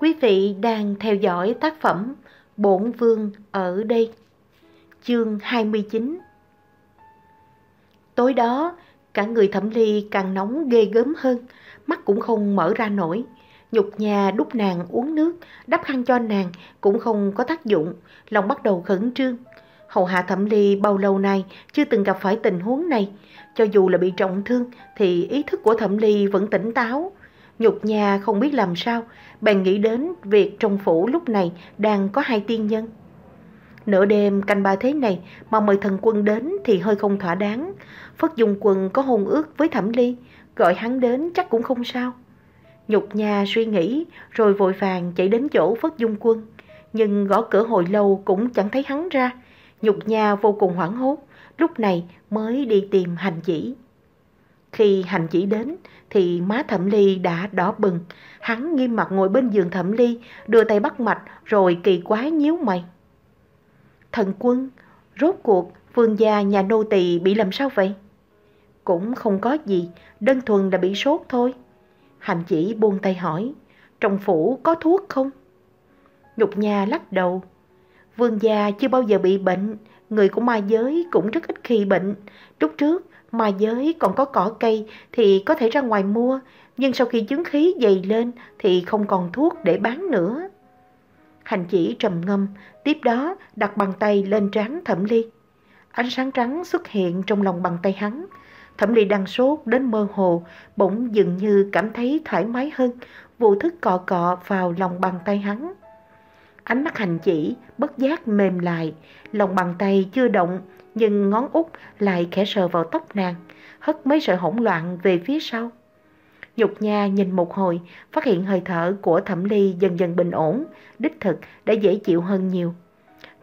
Quý vị đang theo dõi tác phẩm Bổn Vương ở đây. Chương 29 Tối đó, cả người thẩm ly càng nóng ghê gớm hơn, mắt cũng không mở ra nổi. Nhục nhà đút nàng uống nước, đắp khăn cho nàng cũng không có tác dụng, lòng bắt đầu khẩn trương. Hầu hạ thẩm ly bao lâu nay chưa từng gặp phải tình huống này, cho dù là bị trọng thương thì ý thức của thẩm ly vẫn tỉnh táo. Nhục nhà không biết làm sao, bèn nghĩ đến việc trong phủ lúc này đang có hai tiên nhân. Nửa đêm canh ba thế này mà mời thần quân đến thì hơi không thỏa đáng. Phất Dung Quân có hôn ước với Thẩm Ly, gọi hắn đến chắc cũng không sao. Nhục nhà suy nghĩ rồi vội vàng chạy đến chỗ Phất Dung Quân. Nhưng gõ cửa hồi lâu cũng chẳng thấy hắn ra. Nhục nhà vô cùng hoảng hốt, lúc này mới đi tìm hành chỉ. Khi hành chỉ đến thì má Thẩm Ly đã đỏ bừng. Hắn nghiêm mặt ngồi bên giường Thẩm Ly, đưa tay bắt mạch rồi kỳ quái nhíu mày. Thần quân, rốt cuộc vương gia nhà nô tỳ bị làm sao vậy? Cũng không có gì, đơn thuần là bị sốt thôi. Hành chỉ buông tay hỏi, trong phủ có thuốc không? Nhục nhà lắc đầu. Vương gia chưa bao giờ bị bệnh, người của ma giới cũng rất ít khi bệnh. Lúc trước, mà giới còn có cỏ cây thì có thể ra ngoài mua, nhưng sau khi chứng khí dày lên thì không còn thuốc để bán nữa. Hành chỉ trầm ngâm, tiếp đó đặt bàn tay lên trán thẩm ly. Ánh sáng trắng xuất hiện trong lòng bàn tay hắn. Thẩm ly đang sốt đến mơ hồ, bỗng dường như cảm thấy thoải mái hơn, vụ thức cọ cọ vào lòng bàn tay hắn. Ánh mắt hành chỉ, bất giác mềm lại, lòng bàn tay chưa động, nhưng ngón út lại khẽ sờ vào tóc nàng, hất mấy sợi hỗn loạn về phía sau. Nhục nha nhìn một hồi, phát hiện hơi thở của thẩm ly dần dần bình ổn, đích thực đã dễ chịu hơn nhiều.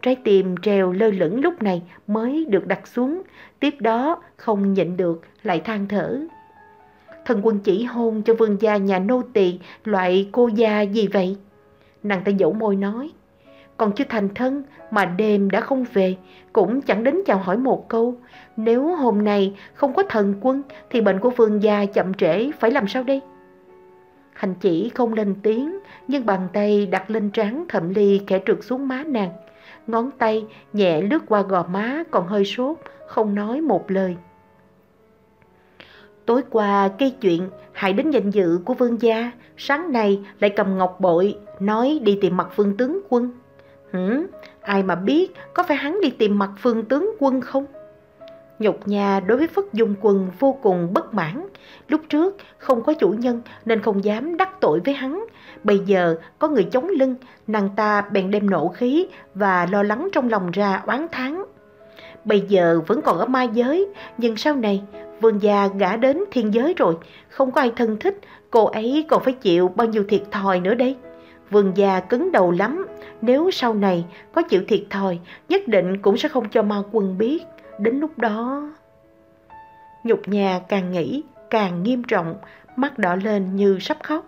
Trái tim treo lơ lửng lúc này mới được đặt xuống, tiếp đó không nhịn được lại than thở. Thần quân chỉ hôn cho vương gia nhà nô tỳ loại cô gia gì vậy? Nàng ta dỗ môi nói, còn chưa thành thân mà đêm đã không về, cũng chẳng đến chào hỏi một câu. Nếu hôm nay không có thần quân thì bệnh của vương gia chậm trễ phải làm sao đây? Hành chỉ không lên tiếng, nhưng bàn tay đặt lên trán thẩm ly khẽ trượt xuống má nàng. Ngón tay nhẹ lướt qua gò má còn hơi sốt, không nói một lời. Tối qua cây chuyện hại đến danh dự của vương gia, sáng nay lại cầm ngọc bội, nói đi tìm mặt vương tướng quân. Hử? Ai mà biết có phải hắn đi tìm mặt phương tướng quân không? Nhục nhà đối với Phất Dung Quân vô cùng bất mãn. Lúc trước không có chủ nhân nên không dám đắc tội với hắn. Bây giờ có người chống lưng, nàng ta bèn đem nổ khí và lo lắng trong lòng ra oán thán. Bây giờ vẫn còn ở ma giới, nhưng sau này vương gia gã đến thiên giới rồi, không có ai thân thích, cô ấy còn phải chịu bao nhiêu thiệt thòi nữa đây vườn già cứng đầu lắm, nếu sau này có chịu thiệt thòi, nhất định cũng sẽ không cho ma quân biết. Đến lúc đó... Nhục nhà càng nghĩ, càng nghiêm trọng, mắt đỏ lên như sắp khóc.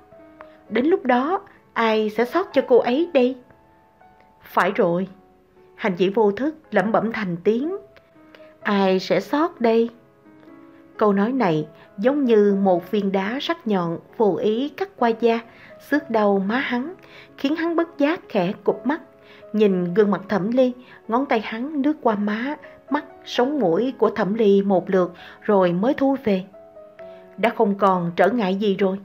Đến lúc đó, ai sẽ sót cho cô ấy đây? Phải rồi, hành chỉ vô thức lẩm bẩm thành tiếng. Ai sẽ sót đây? Câu nói này giống như một viên đá sắc nhọn vô ý cắt qua da, xước đầu má hắn, khiến hắn bất giác khẽ cụp mắt. Nhìn gương mặt thẩm ly, ngón tay hắn lướt qua má, mắt, sống mũi của thẩm ly một lượt rồi mới thu về. Đã không còn trở ngại gì rồi.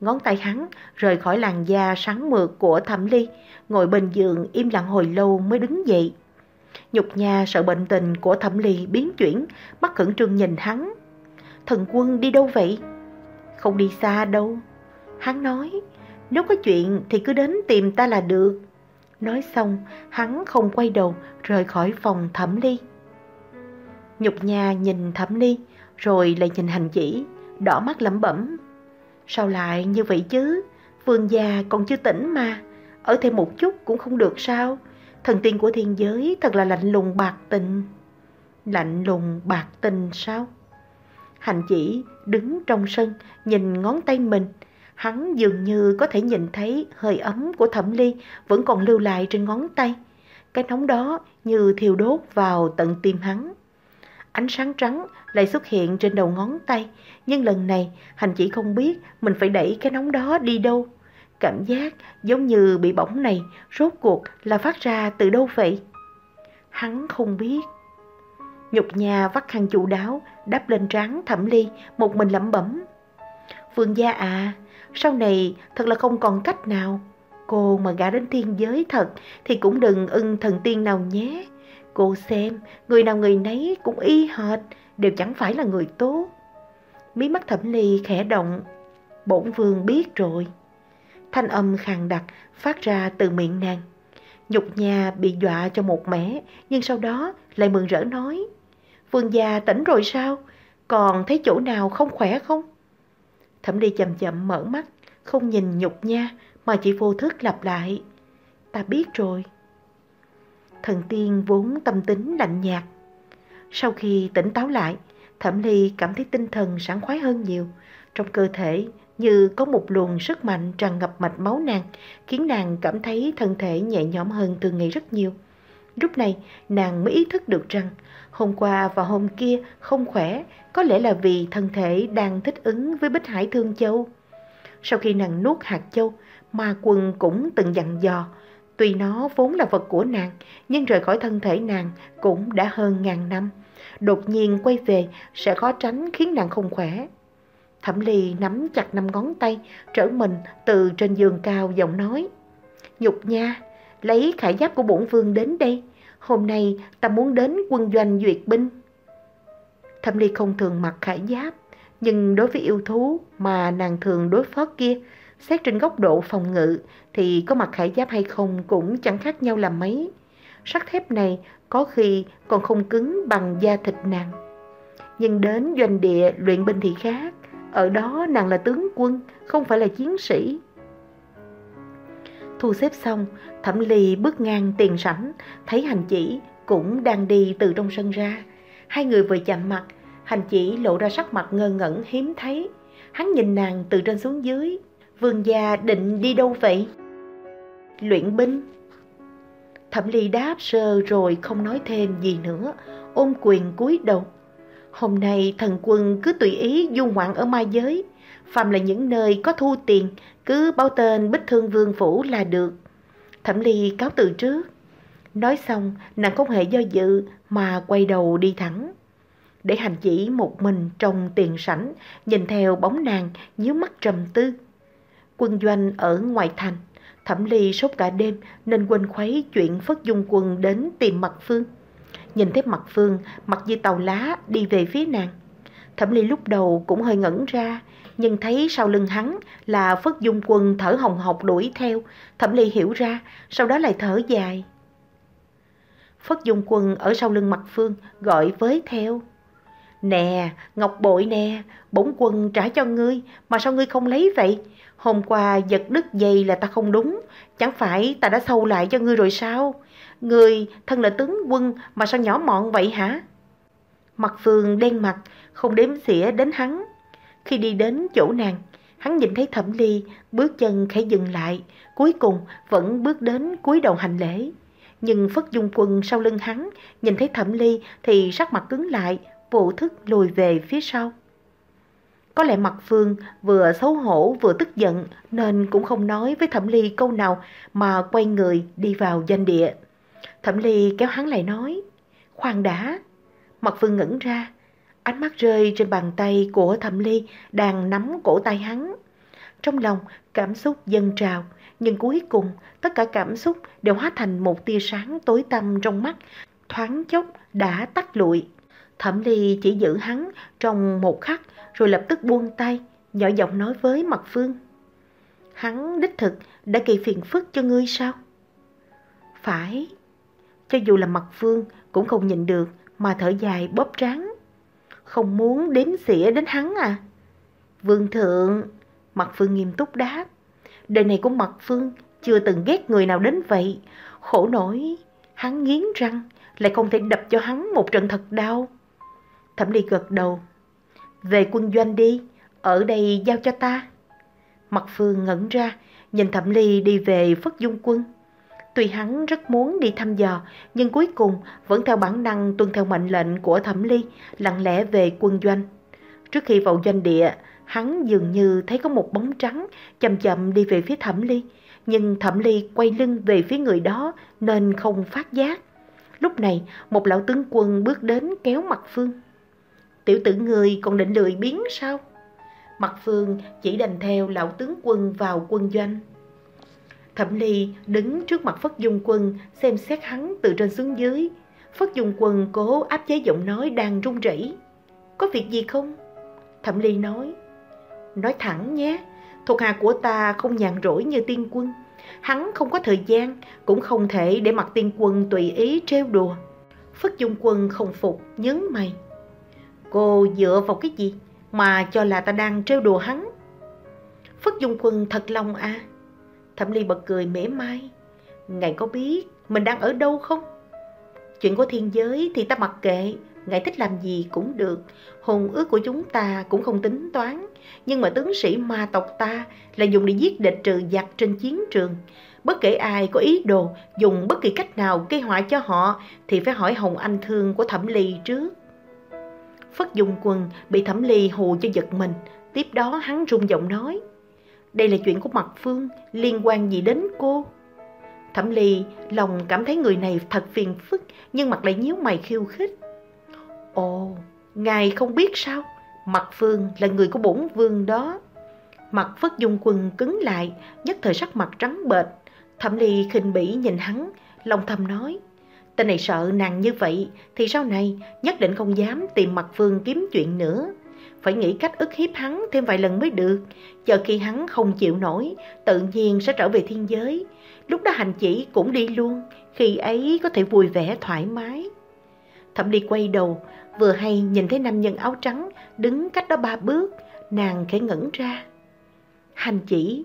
Ngón tay hắn rời khỏi làn da sáng mượt của thẩm ly, ngồi bên giường im lặng hồi lâu mới đứng dậy. Nhục nhà sợ bệnh tình của thẩm ly biến chuyển, mắt khẩn trương nhìn hắn. Thần quân đi đâu vậy? Không đi xa đâu. Hắn nói, nếu có chuyện thì cứ đến tìm ta là được. Nói xong, hắn không quay đầu, rời khỏi phòng thẩm ly. Nhục nhà nhìn thẩm ly, rồi lại nhìn hành chỉ, đỏ mắt lẩm bẩm. Sao lại như vậy chứ? Vương già còn chưa tỉnh mà, ở thêm một chút cũng không được sao? Thần tiên của thiên giới thật là lạnh lùng bạc tình. Lạnh lùng bạc tình sao? Hành chỉ đứng trong sân, nhìn ngón tay mình, Hắn dường như có thể nhìn thấy hơi ấm của thẩm ly vẫn còn lưu lại trên ngón tay. Cái nóng đó như thiêu đốt vào tận tim hắn. Ánh sáng trắng lại xuất hiện trên đầu ngón tay, nhưng lần này hành chỉ không biết mình phải đẩy cái nóng đó đi đâu. Cảm giác giống như bị bỏng này rốt cuộc là phát ra từ đâu vậy? Hắn không biết. Nhục nhà vắt khăn chủ đáo, đắp lên trán thẩm ly, một mình lẩm bẩm. Vương gia à, sau này thật là không còn cách nào. Cô mà gả đến thiên giới thật thì cũng đừng ưng thần tiên nào nhé. Cô xem, người nào người nấy cũng y hệt, đều chẳng phải là người tốt. Mí mắt thẩm ly khẽ động, bổn vương biết rồi. Thanh âm khàn đặc phát ra từ miệng nàng. Nhục nhà bị dọa cho một mẻ, nhưng sau đó lại mừng rỡ nói. Vương gia tỉnh rồi sao? Còn thấy chỗ nào không khỏe không? Thẩm ly chậm chậm mở mắt, không nhìn nhục nha, mà chỉ vô thức lặp lại. Ta biết rồi. Thần tiên vốn tâm tính lạnh nhạt. Sau khi tỉnh táo lại, Thẩm Ly cảm thấy tinh thần sảng khoái hơn nhiều. Trong cơ thể như có một luồng sức mạnh tràn ngập mạch máu nàng, khiến nàng cảm thấy thân thể nhẹ nhõm hơn từ ngày rất nhiều. Lúc này, nàng mới ý thức được rằng hôm qua và hôm kia không khỏe, có lẽ là vì thân thể đang thích ứng với Bích Hải Thương Châu. Sau khi nàng nuốt hạt châu, ma quân cũng từng dặn dò, tuy nó vốn là vật của nàng, nhưng rời khỏi thân thể nàng cũng đã hơn ngàn năm. Đột nhiên quay về sẽ khó tránh khiến nàng không khỏe. Thẩm Ly nắm chặt năm ngón tay, trở mình từ trên giường cao giọng nói. Nhục nha, lấy khải giáp của bổn vương đến đây. Hôm nay ta muốn đến quân doanh duyệt binh. Thẩm Ly không thường mặc khải giáp, nhưng đối với yêu thú mà nàng thường đối phó kia, xét trên góc độ phòng ngự thì có mặc khải giáp hay không cũng chẳng khác nhau là mấy. Sắt thép này có khi còn không cứng bằng da thịt nàng. Nhưng đến doanh địa luyện binh thì khác, ở đó nàng là tướng quân, không phải là chiến sĩ. Thu xếp xong, Thẩm Ly bước ngang tiền sảnh, thấy hành chỉ cũng đang đi từ trong sân ra. Hai người vừa chạm mặt, hành chỉ lộ ra sắc mặt ngơ ngẩn hiếm thấy. Hắn nhìn nàng từ trên xuống dưới. Vương gia định đi đâu vậy? Luyện binh. Thẩm Ly đáp sơ rồi không nói thêm gì nữa, ôm quyền cúi đầu. Hôm nay thần quân cứ tùy ý du ngoạn ở ma giới, phàm là những nơi có thu tiền, cứ báo tên Bích Thương Vương Phủ là được. Thẩm Ly cáo từ trước. Nói xong, nàng không hề do dự mà quay đầu đi thẳng. Để hành chỉ một mình trong tiền sảnh, nhìn theo bóng nàng nhíu mắt trầm tư. Quân doanh ở ngoài thành, Thẩm Ly sốt cả đêm nên quên khuấy chuyện Phất Dung Quân đến tìm Mặt Phương. Nhìn thấy Mặt Phương mặc như tàu lá đi về phía nàng. Thẩm Ly lúc đầu cũng hơi ngẩn ra, nhưng thấy sau lưng hắn là Phất Dung Quân thở hồng hộc đuổi theo. Thẩm Ly hiểu ra, sau đó lại thở dài. Phất Dung Quân ở sau lưng Mặt Phương gọi với theo. Nè, ngọc bội nè, bổn quân trả cho ngươi, mà sao ngươi không lấy vậy? Hôm qua giật đứt dây là ta không đúng, chẳng phải ta đã sâu lại cho ngươi rồi sao? Ngươi thân là tướng quân mà sao nhỏ mọn vậy hả? Mặt Phương đen mặt, không đếm xỉa đến hắn. Khi đi đến chỗ nàng, hắn nhìn thấy Thẩm Ly, bước chân khẽ dừng lại, cuối cùng vẫn bước đến cúi đầu hành lễ. Nhưng Phất Dung Quân sau lưng hắn, nhìn thấy Thẩm Ly thì sắc mặt cứng lại, vô thức lùi về phía sau. Có lẽ mặt Phương vừa xấu hổ vừa tức giận nên cũng không nói với Thẩm Ly câu nào mà quay người đi vào danh địa. Thẩm Ly kéo hắn lại nói, khoan đã. Mặt Phương ngẩn ra, ánh mắt rơi trên bàn tay của Thẩm Ly đang nắm cổ tay hắn. Trong lòng cảm xúc dâng trào, nhưng cuối cùng tất cả cảm xúc đều hóa thành một tia sáng tối tăm trong mắt, thoáng chốc đã tắt lụi. Thẩm Ly chỉ giữ hắn trong một khắc rồi lập tức buông tay, nhỏ giọng nói với Mặt Phương. Hắn đích thực đã gây phiền phức cho ngươi sao? Phải, cho dù là Mặt Phương cũng không nhịn được mà thở dài bóp tráng. Không muốn đếm xỉa đến hắn à? Vương thượng, Mặt Phương nghiêm túc đáp. Đời này của Mặt Phương chưa từng ghét người nào đến vậy. Khổ nổi, hắn nghiến răng, lại không thể đập cho hắn một trận thật đau. Thẩm Ly gật đầu. Về quân doanh đi, ở đây giao cho ta. Mặt Phương ngẩn ra, nhìn Thẩm Ly đi về Phất Dung Quân. Tuy hắn rất muốn đi thăm dò, nhưng cuối cùng vẫn theo bản năng tuân theo mệnh lệnh của Thẩm Ly, lặng lẽ về quân doanh. Trước khi vào doanh địa, hắn dường như thấy có một bóng trắng chậm chậm đi về phía Thẩm Ly, nhưng Thẩm Ly quay lưng về phía người đó nên không phát giác. Lúc này, một lão tướng quân bước đến kéo mặt Phương. Tiểu tử người còn định lười biến sao? Mặt Phương chỉ đành theo lão tướng quân vào quân doanh. Thẩm Ly đứng trước mặt Phất Dung Quân xem xét hắn từ trên xuống dưới. Phất Dung Quân cố áp chế giọng nói đang run rẩy. Có việc gì không? Thẩm Ly nói. Nói thẳng nhé, thuộc hạ của ta không nhàn rỗi như tiên quân. Hắn không có thời gian, cũng không thể để mặt tiên quân tùy ý trêu đùa. Phất Dung Quân không phục, nhấn mày. Cô dựa vào cái gì mà cho là ta đang trêu đùa hắn? Phất Dung Quân thật lòng à? Thẩm Ly bật cười mỉa mai. Ngài có biết mình đang ở đâu không? Chuyện của thiên giới thì ta mặc kệ, ngài thích làm gì cũng được. Hồn ước của chúng ta cũng không tính toán. Nhưng mà tướng sĩ ma tộc ta là dùng để giết địch trừ giặc trên chiến trường. Bất kể ai có ý đồ dùng bất kỳ cách nào gây họa cho họ thì phải hỏi Hồng Anh Thương của Thẩm Ly trước. Phất Dung Quân bị Thẩm Ly hù cho giật mình. Tiếp đó hắn rung giọng nói. Đây là chuyện của Mặt Phương, liên quan gì đến cô? Thẩm Ly lòng cảm thấy người này thật phiền phức, nhưng mặt lại nhíu mày khiêu khích. Ồ, ngài không biết sao? Mặt Phương là người của bổn vương đó. Mặt Phất Dung Quân cứng lại, nhất thời sắc mặt trắng bệch. Thẩm Ly khinh bỉ nhìn hắn, lòng thầm nói. Tên này sợ nàng như vậy, thì sau này nhất định không dám tìm Mặt Phương kiếm chuyện nữa phải nghĩ cách ức hiếp hắn thêm vài lần mới được. Chờ khi hắn không chịu nổi, tự nhiên sẽ trở về thiên giới. Lúc đó hành chỉ cũng đi luôn, khi ấy có thể vui vẻ thoải mái. Thẩm Ly quay đầu, vừa hay nhìn thấy nam nhân áo trắng đứng cách đó ba bước, nàng khẽ ngẩn ra. Hành chỉ.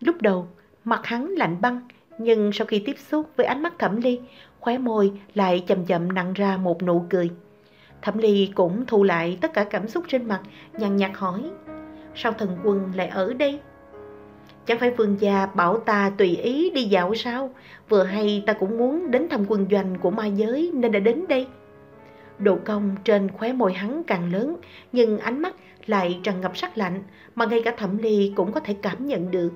Lúc đầu, mặt hắn lạnh băng, nhưng sau khi tiếp xúc với ánh mắt Thẩm Ly, khóe môi lại chậm chậm nặng ra một nụ cười. Thẩm Ly cũng thu lại tất cả cảm xúc trên mặt, nhàn nhạt hỏi. Sao thần quân lại ở đây? Chẳng phải vương gia bảo ta tùy ý đi dạo sao? Vừa hay ta cũng muốn đến thăm quân doanh của ma giới nên đã đến đây. Độ công trên khóe môi hắn càng lớn, nhưng ánh mắt lại tràn ngập sắc lạnh, mà ngay cả thẩm ly cũng có thể cảm nhận được.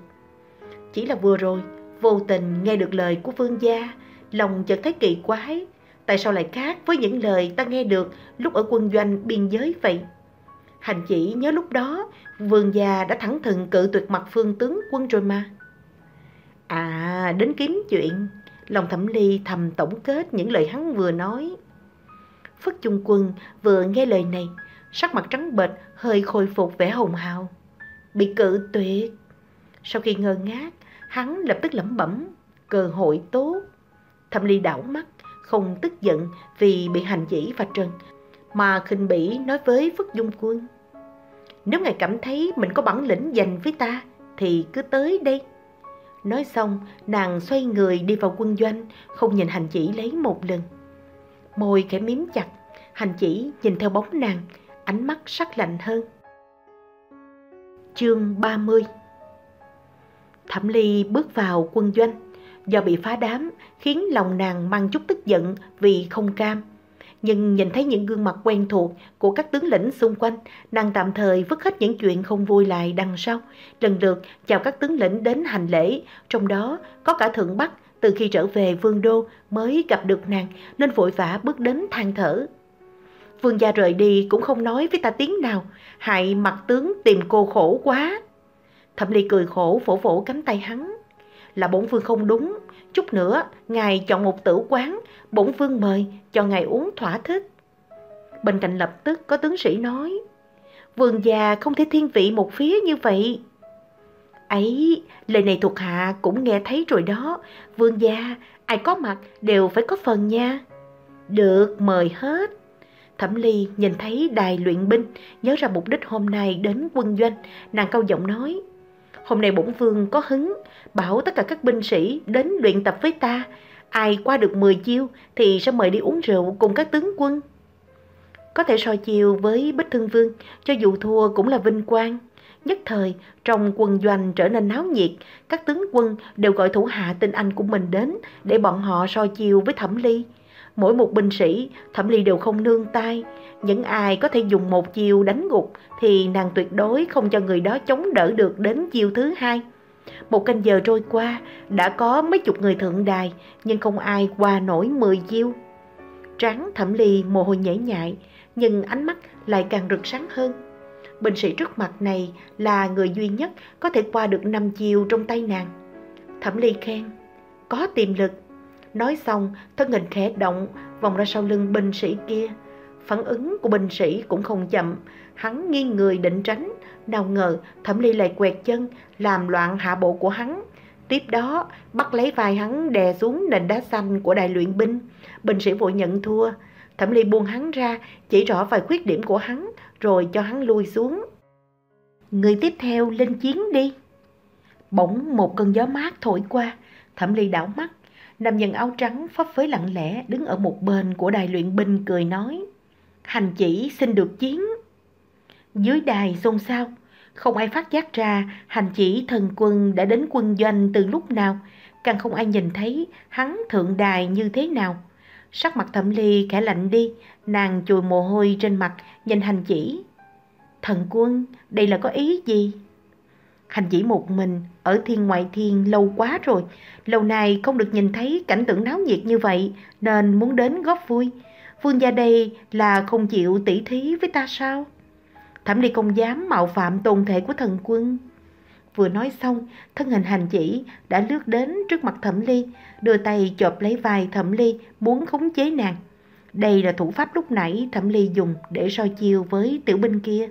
Chỉ là vừa rồi, vô tình nghe được lời của vương gia, lòng chợt thấy kỳ quái, Tại sao lại khác với những lời ta nghe được lúc ở quân doanh biên giới vậy? Hành chỉ nhớ lúc đó, vườn gia đã thẳng thừng cự tuyệt mặt phương tướng quân rồi mà. À, đến kiếm chuyện, lòng thẩm ly thầm tổng kết những lời hắn vừa nói. Phất Trung Quân vừa nghe lời này, sắc mặt trắng bệch, hơi khôi phục vẻ hồng hào. Bị cự tuyệt. Sau khi ngơ ngác, hắn lập tức lẩm bẩm, cơ hội tốt. Thẩm ly đảo mắt, không tức giận vì bị hành chỉ và trần, mà khinh bỉ nói với Phất Dung Quân. Nếu ngài cảm thấy mình có bản lĩnh dành với ta, thì cứ tới đây. Nói xong, nàng xoay người đi vào quân doanh, không nhìn hành chỉ lấy một lần. Môi khẽ miếm chặt, hành chỉ nhìn theo bóng nàng, ánh mắt sắc lạnh hơn. Chương 30 Thẩm Ly bước vào quân doanh do bị phá đám khiến lòng nàng mang chút tức giận vì không cam. Nhưng nhìn thấy những gương mặt quen thuộc của các tướng lĩnh xung quanh, nàng tạm thời vứt hết những chuyện không vui lại đằng sau, lần lượt chào các tướng lĩnh đến hành lễ, trong đó có cả Thượng Bắc từ khi trở về Vương Đô mới gặp được nàng nên vội vã bước đến than thở. Vương gia rời đi cũng không nói với ta tiếng nào, hại mặt tướng tìm cô khổ quá. Thẩm Ly cười khổ vỗ vỗ cánh tay hắn là bổn vương không đúng. Chút nữa, ngài chọn một tử quán, bổn vương mời, cho ngài uống thỏa thích. Bên cạnh lập tức có tướng sĩ nói, vương già không thể thiên vị một phía như vậy. Ấy, lời này thuộc hạ cũng nghe thấy rồi đó, vương gia, ai có mặt đều phải có phần nha. Được, mời hết. Thẩm Ly nhìn thấy đài luyện binh, nhớ ra mục đích hôm nay đến quân doanh, nàng cao giọng nói. Hôm nay bổn vương có hứng, bảo tất cả các binh sĩ đến luyện tập với ta. Ai qua được 10 chiêu thì sẽ mời đi uống rượu cùng các tướng quân. Có thể so chiêu với Bích Thương Vương, cho dù thua cũng là vinh quang. Nhất thời, trong quân doanh trở nên náo nhiệt, các tướng quân đều gọi thủ hạ tinh anh của mình đến để bọn họ so chiêu với Thẩm Ly. Mỗi một binh sĩ, Thẩm Ly đều không nương tay. Những ai có thể dùng một chiêu đánh gục thì nàng tuyệt đối không cho người đó chống đỡ được đến chiêu thứ hai. Một canh giờ trôi qua, đã có mấy chục người thượng đài, nhưng không ai qua nổi mười chiêu. Tráng Thẩm Ly mồ hôi nhễ nhại, nhưng ánh mắt lại càng rực sáng hơn. Binh sĩ trước mặt này là người duy nhất có thể qua được năm chiêu trong tay nàng. Thẩm Ly khen, có tiềm lực. Nói xong, thân hình khẽ động, vòng ra sau lưng binh sĩ kia. Phản ứng của binh sĩ cũng không chậm, hắn nghiêng người định tránh, nào ngờ Thẩm Ly lại quẹt chân, làm loạn hạ bộ của hắn. Tiếp đó, bắt lấy vai hắn đè xuống nền đá xanh của đài luyện binh. Binh sĩ vội nhận thua. Thẩm Ly buông hắn ra, chỉ rõ vài khuyết điểm của hắn, rồi cho hắn lui xuống. Người tiếp theo lên chiến đi. Bỗng một cơn gió mát thổi qua, Thẩm Ly đảo mắt. Nam nhân áo trắng phấp phới lặng lẽ đứng ở một bên của đài luyện binh cười nói. Hành chỉ xin được chiến. Dưới đài xôn xao, không ai phát giác ra hành chỉ thần quân đã đến quân doanh từ lúc nào, càng không ai nhìn thấy hắn thượng đài như thế nào. Sắc mặt thẩm ly khẽ lạnh đi, nàng chùi mồ hôi trên mặt, nhìn hành chỉ. Thần quân, đây là có ý gì? Hành chỉ một mình, ở thiên ngoại thiên lâu quá rồi, lâu nay không được nhìn thấy cảnh tượng náo nhiệt như vậy, nên muốn đến góp vui. Vương gia đây là không chịu tỉ thí với ta sao? Thẩm Ly không dám mạo phạm tôn thể của thần quân. Vừa nói xong, thân hình hành chỉ đã lướt đến trước mặt Thẩm Ly, đưa tay chộp lấy vai Thẩm Ly muốn khống chế nàng. Đây là thủ pháp lúc nãy Thẩm Ly dùng để soi chiêu với tiểu binh kia.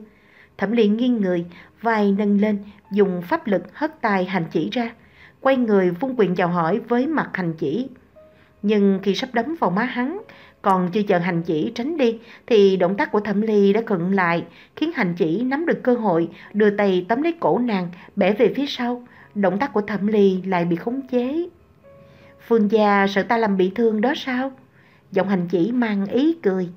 Thẩm Ly nghiêng người, vai nâng lên, dùng pháp lực hất tay hành chỉ ra, quay người vung quyền chào hỏi với mặt hành chỉ. Nhưng khi sắp đấm vào má hắn, còn chưa chờ hành chỉ tránh đi thì động tác của thẩm ly đã khựng lại, khiến hành chỉ nắm được cơ hội đưa tay tóm lấy cổ nàng, bẻ về phía sau. Động tác của thẩm ly lại bị khống chế. Phương gia sợ ta làm bị thương đó sao? Giọng hành chỉ mang ý cười.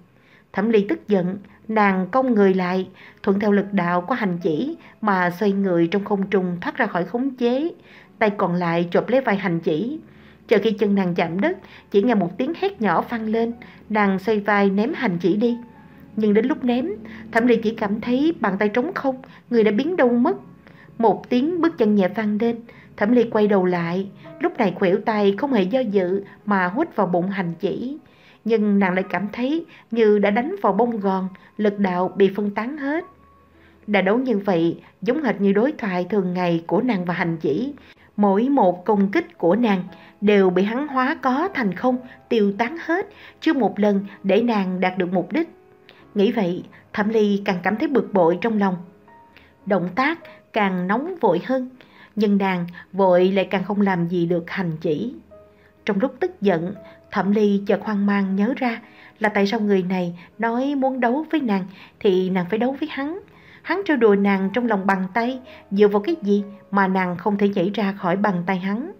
Thẩm ly tức giận, nàng cong người lại, thuận theo lực đạo của hành chỉ mà xoay người trong không trung thoát ra khỏi khống chế. Tay còn lại chộp lấy vai hành chỉ, Chờ khi chân nàng chạm đất, chỉ nghe một tiếng hét nhỏ vang lên, nàng xoay vai ném hành chỉ đi. Nhưng đến lúc ném, Thẩm Ly chỉ cảm thấy bàn tay trống không, người đã biến đâu mất. Một tiếng bước chân nhẹ vang lên, Thẩm Ly quay đầu lại, lúc này khuỷu tay không hề do dự mà hút vào bụng hành chỉ. Nhưng nàng lại cảm thấy như đã đánh vào bông gòn, lực đạo bị phân tán hết. đã đấu như vậy giống hệt như đối thoại thường ngày của nàng và hành chỉ. Mỗi một công kích của nàng đều bị hắn hóa có thành không, tiêu tán hết, chưa một lần để nàng đạt được mục đích. Nghĩ vậy, Thẩm Ly càng cảm thấy bực bội trong lòng. Động tác càng nóng vội hơn, nhưng nàng vội lại càng không làm gì được hành chỉ. Trong lúc tức giận, Thẩm Ly chợt hoang mang nhớ ra là tại sao người này nói muốn đấu với nàng thì nàng phải đấu với hắn. Hắn trêu đùa nàng trong lòng bàn tay, dựa vào cái gì mà nàng không thể nhảy ra khỏi bàn tay hắn.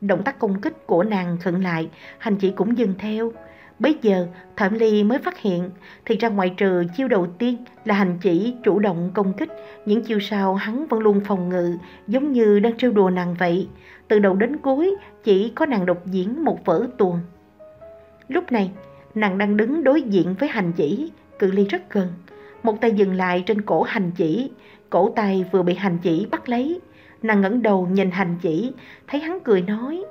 Động tác công kích của nàng khựng lại, hành chỉ cũng dừng theo. Bây giờ, Thẩm Ly mới phát hiện, thì ra ngoại trừ chiêu đầu tiên là hành chỉ chủ động công kích, những chiêu sau hắn vẫn luôn phòng ngự, giống như đang trêu đùa nàng vậy. Từ đầu đến cuối, chỉ có nàng độc diễn một vở tuồng. Lúc này, nàng đang đứng đối diện với hành chỉ, cự ly rất gần. Một tay dừng lại trên cổ hành chỉ, cổ tay vừa bị hành chỉ bắt lấy. Nàng ngẩng đầu nhìn hành chỉ, thấy hắn cười nói,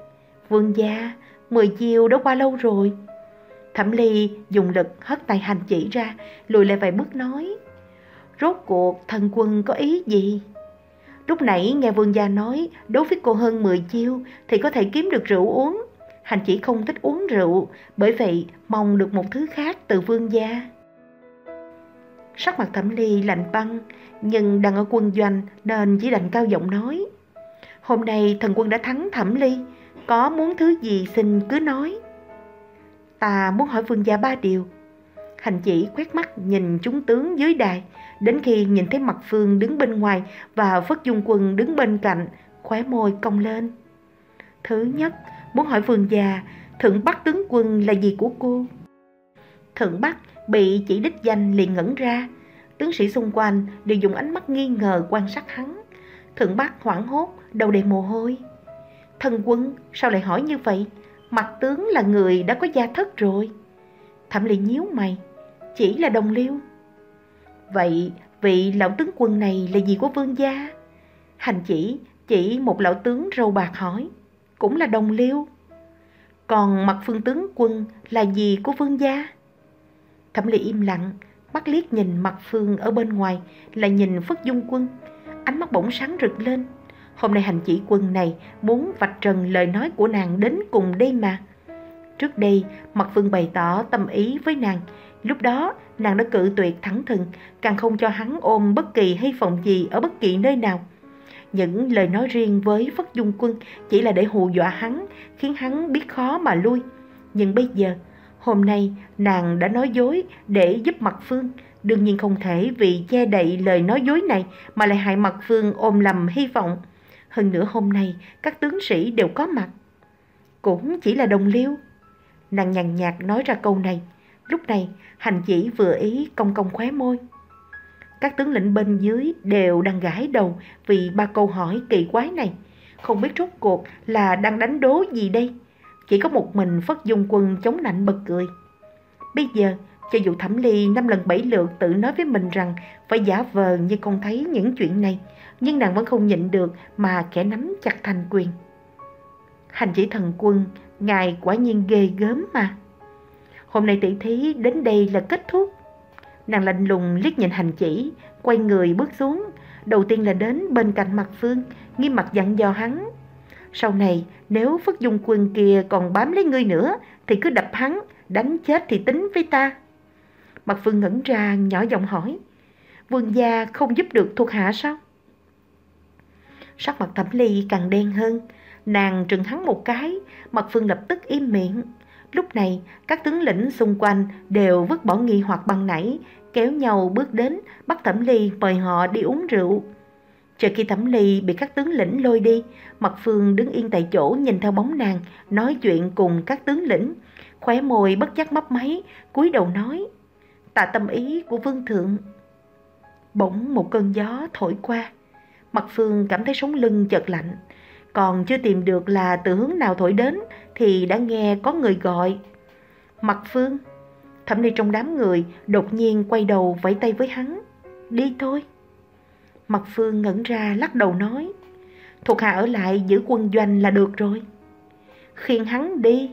Vương gia, mười chiều đã qua lâu rồi. Thẩm ly dùng lực hất tay hành chỉ ra, lùi lại vài bước nói, Rốt cuộc thần quân có ý gì? Lúc nãy nghe vương gia nói, đối với cô hơn 10 chiêu thì có thể kiếm được rượu uống. Hành chỉ không thích uống rượu, bởi vậy mong được một thứ khác từ vương gia. Sắc mặt thẩm ly lạnh băng, nhưng đang ở quân doanh nên chỉ đành cao giọng nói. Hôm nay thần quân đã thắng thẩm ly, có muốn thứ gì xin cứ nói. Ta muốn hỏi vương gia ba điều. Hành chỉ quét mắt nhìn chúng tướng dưới đài, đến khi nhìn thấy mặt phương đứng bên ngoài và Phất Dung Quân đứng bên cạnh, khóe môi cong lên. Thứ nhất, muốn hỏi vương gia, thượng bắc tướng quân là gì của cô? Thượng bắc bị chỉ đích danh liền ngẩn ra. Tướng sĩ xung quanh đều dùng ánh mắt nghi ngờ quan sát hắn. Thượng Bắc hoảng hốt, đầu đầy mồ hôi. Thần quân, sao lại hỏi như vậy? Mặt tướng là người đã có gia thất rồi. Thẩm Ly nhíu mày, chỉ là đồng liêu. Vậy vị lão tướng quân này là gì của vương gia? Hành chỉ, chỉ một lão tướng râu bạc hỏi, cũng là đồng liêu. Còn mặt phương tướng quân là gì của vương gia? Thẩm lị im lặng, mắt liếc nhìn mặt phương ở bên ngoài là nhìn Phất Dung Quân. Ánh mắt bỗng sáng rực lên. Hôm nay hành chỉ quân này muốn vạch trần lời nói của nàng đến cùng đây mà. Trước đây, Mặt Phương bày tỏ tâm ý với nàng. Lúc đó, nàng đã cự tuyệt thẳng thừng, càng không cho hắn ôm bất kỳ hy vọng gì ở bất kỳ nơi nào. Những lời nói riêng với Phất Dung Quân chỉ là để hù dọa hắn, khiến hắn biết khó mà lui. Nhưng bây giờ, hôm nay nàng đã nói dối để giúp Mặt Phương. Đương nhiên không thể vì che đậy lời nói dối này mà lại hại Mặt Phương ôm lầm hy vọng. Hơn nữa hôm nay các tướng sĩ đều có mặt. Cũng chỉ là đồng liêu. Nàng nhàn nhạt nói ra câu này. Lúc này hành chỉ vừa ý cong cong khóe môi. Các tướng lĩnh bên dưới đều đang gãi đầu vì ba câu hỏi kỳ quái này. Không biết rốt cuộc là đang đánh đố gì đây. Chỉ có một mình Phất Dung Quân chống nạnh bật cười. Bây giờ, cho dù Thẩm Ly năm lần bảy lượt tự nói với mình rằng phải giả vờ như không thấy những chuyện này, nhưng nàng vẫn không nhịn được mà kẻ nắm chặt thành quyền. Hành chỉ thần quân, ngài quả nhiên ghê gớm mà. Hôm nay tỷ thí đến đây là kết thúc. Nàng lạnh lùng liếc nhìn hành chỉ, quay người bước xuống. Đầu tiên là đến bên cạnh mặt Phương, nghiêm mặt dặn dò hắn. Sau này, nếu Phất Dung quân kia còn bám lấy ngươi nữa, thì cứ đập hắn, đánh chết thì tính với ta. Mặt Phương ngẩn ra nhỏ giọng hỏi, vương gia không giúp được thuộc hạ sao? Sắc mặt thẩm ly càng đen hơn, nàng trừng hắn một cái, mặt Phương lập tức im miệng. Lúc này, các tướng lĩnh xung quanh đều vứt bỏ nghi hoặc băng nảy, kéo nhau bước đến, bắt Thẩm Ly mời họ đi uống rượu. Chờ khi Thẩm Ly bị các tướng lĩnh lôi đi, Mặt Phương đứng yên tại chỗ nhìn theo bóng nàng, nói chuyện cùng các tướng lĩnh. Khóe môi bất giác mấp máy, cúi đầu nói, tạ tâm ý của vương thượng. Bỗng một cơn gió thổi qua, Mặt Phương cảm thấy sống lưng chợt lạnh, còn chưa tìm được là từ hướng nào thổi đến thì đã nghe có người gọi. Mặt Phương, Thẩm Ly trong đám người đột nhiên quay đầu vẫy tay với hắn. Đi thôi. Mặt Phương ngẩn ra lắc đầu nói. Thuộc hạ ở lại giữ quân doanh là được rồi. Khiên hắn đi.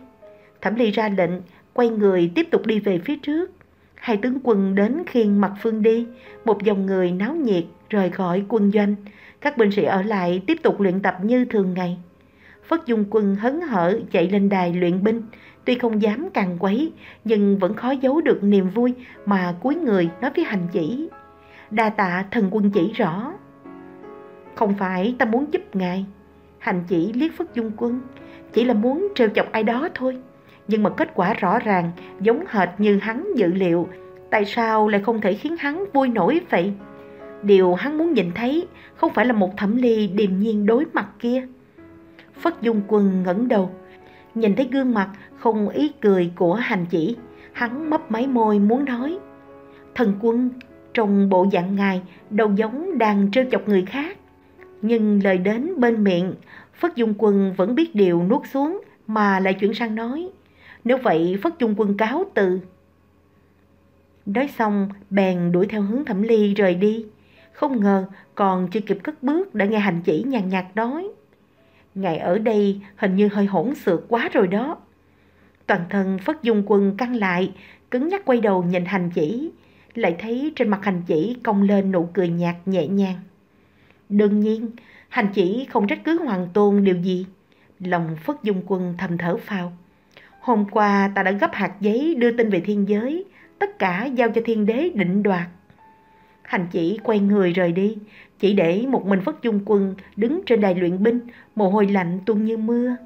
Thẩm Ly ra lệnh, quay người tiếp tục đi về phía trước. Hai tướng quân đến khiên Mặt Phương đi, một dòng người náo nhiệt rời khỏi quân doanh. Các binh sĩ ở lại tiếp tục luyện tập như thường ngày. Phất Dung Quân hấn hở chạy lên đài luyện binh, tuy không dám càng quấy, nhưng vẫn khó giấu được niềm vui mà cuối người nói với hành chỉ. Đa tạ thần quân chỉ rõ. Không phải ta muốn giúp ngài, hành chỉ liếc Phất Dung Quân, chỉ là muốn trêu chọc ai đó thôi. Nhưng mà kết quả rõ ràng, giống hệt như hắn dự liệu, tại sao lại không thể khiến hắn vui nổi vậy? Điều hắn muốn nhìn thấy không phải là một thẩm ly điềm nhiên đối mặt kia. Phất Dung Quân ngẩng đầu, nhìn thấy gương mặt không ý cười của hành chỉ, hắn mấp máy môi muốn nói. Thần quân, trong bộ dạng ngài đâu giống đang trêu chọc người khác. Nhưng lời đến bên miệng, Phất Dung Quân vẫn biết điều nuốt xuống mà lại chuyển sang nói. Nếu vậy Phất Dung Quân cáo từ. Nói xong, bèn đuổi theo hướng thẩm ly rời đi. Không ngờ còn chưa kịp cất bước đã nghe hành chỉ nhàn nhạt nói ngày ở đây hình như hơi hỗn xược quá rồi đó. Toàn thân Phất Dung Quân căng lại, cứng nhắc quay đầu nhìn hành chỉ, lại thấy trên mặt hành chỉ cong lên nụ cười nhạt nhẹ nhàng. Đương nhiên, hành chỉ không trách cứ hoàng tôn điều gì. Lòng Phất Dung Quân thầm thở phào. Hôm qua ta đã gấp hạt giấy đưa tin về thiên giới, tất cả giao cho thiên đế định đoạt. Hành chỉ quay người rời đi, chỉ để một mình Phất Dung Quân đứng trên đài luyện binh, mồ hôi lạnh tuôn như mưa.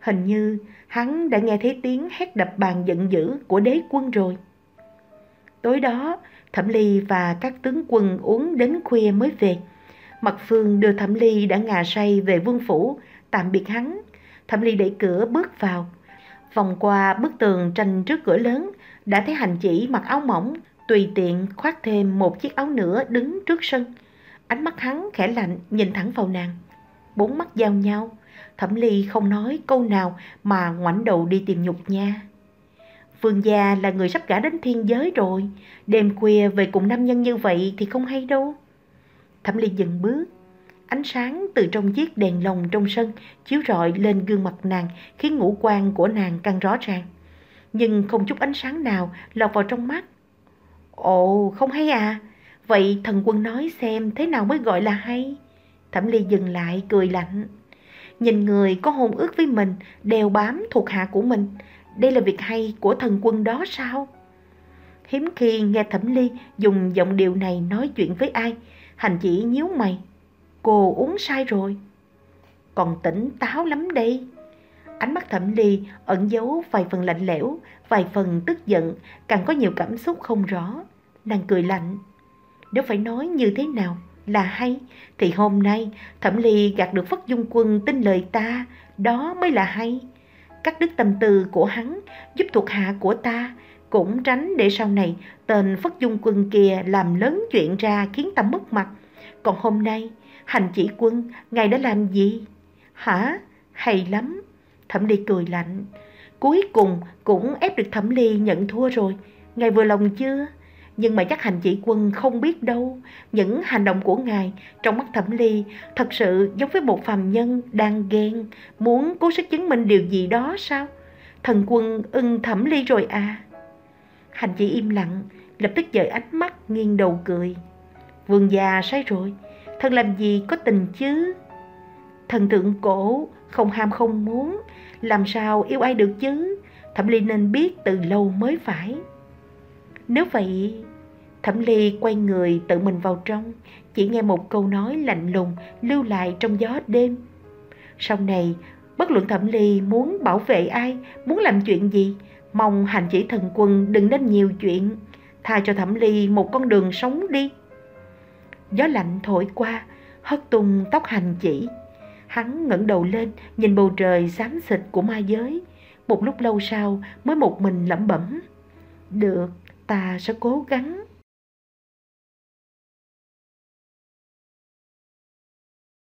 Hình như hắn đã nghe thấy tiếng hét đập bàn giận dữ của đế quân rồi. Tối đó, Thẩm Ly và các tướng quân uống đến khuya mới về. Mặt Phương đưa Thẩm Ly đã ngà say về vương phủ, tạm biệt hắn. Thẩm Ly đẩy cửa bước vào. Vòng qua bức tường tranh trước cửa lớn, đã thấy hành chỉ mặc áo mỏng, tùy tiện khoác thêm một chiếc áo nữa đứng trước sân. Ánh mắt hắn khẽ lạnh nhìn thẳng vào nàng. Bốn mắt giao nhau, Thẩm Ly không nói câu nào mà ngoảnh đầu đi tìm nhục nha. Vương gia là người sắp gả đến thiên giới rồi, đêm khuya về cùng nam nhân như vậy thì không hay đâu. Thẩm Ly dừng bước, ánh sáng từ trong chiếc đèn lồng trong sân chiếu rọi lên gương mặt nàng khiến ngũ quan của nàng càng rõ ràng. Nhưng không chút ánh sáng nào lọt vào trong mắt. Ồ, không hay à? Vậy thần quân nói xem thế nào mới gọi là hay? Thẩm Ly dừng lại cười lạnh. Nhìn người có hôn ước với mình, đeo bám thuộc hạ của mình, đây là việc hay của thần quân đó sao? Hiếm khi nghe Thẩm Ly dùng giọng điệu này nói chuyện với ai, hành chỉ nhíu mày. Cô uống sai rồi. Còn tỉnh táo lắm đây. Ánh mắt Thẩm Ly ẩn giấu vài phần lạnh lẽo, vài phần tức giận, càng có nhiều cảm xúc không rõ. Nàng cười lạnh. Nếu phải nói như thế nào là hay, thì hôm nay Thẩm Ly gạt được Phất Dung Quân tin lời ta, đó mới là hay cắt đứt tâm tư của hắn, giúp thuộc hạ của ta, cũng tránh để sau này tên Phất Dung quân kia làm lớn chuyện ra khiến ta mất mặt. Còn hôm nay, hành chỉ quân, ngài đã làm gì? Hả? Hay lắm. Thẩm Ly cười lạnh. Cuối cùng cũng ép được Thẩm Ly nhận thua rồi. Ngài vừa lòng chưa? Nhưng mà chắc hành chỉ quân không biết đâu. Những hành động của ngài trong mắt thẩm ly thật sự giống với một phàm nhân đang ghen, muốn cố sức chứng minh điều gì đó sao? Thần quân ưng thẩm ly rồi à? Hành chỉ im lặng, lập tức dời ánh mắt nghiêng đầu cười. Vương già sai rồi, thần làm gì có tình chứ? Thần thượng cổ, không ham không muốn, làm sao yêu ai được chứ? Thẩm ly nên biết từ lâu mới phải. Nếu vậy, Thẩm Ly quay người tự mình vào trong, chỉ nghe một câu nói lạnh lùng lưu lại trong gió đêm. Sau này, bất luận Thẩm Ly muốn bảo vệ ai, muốn làm chuyện gì, mong hành chỉ thần quân đừng nên nhiều chuyện, tha cho Thẩm Ly một con đường sống đi. Gió lạnh thổi qua, hất tung tóc hành chỉ. Hắn ngẩng đầu lên, nhìn bầu trời xám xịt của ma giới. Một lúc lâu sau mới một mình lẩm bẩm. Được, ta sẽ cố gắng.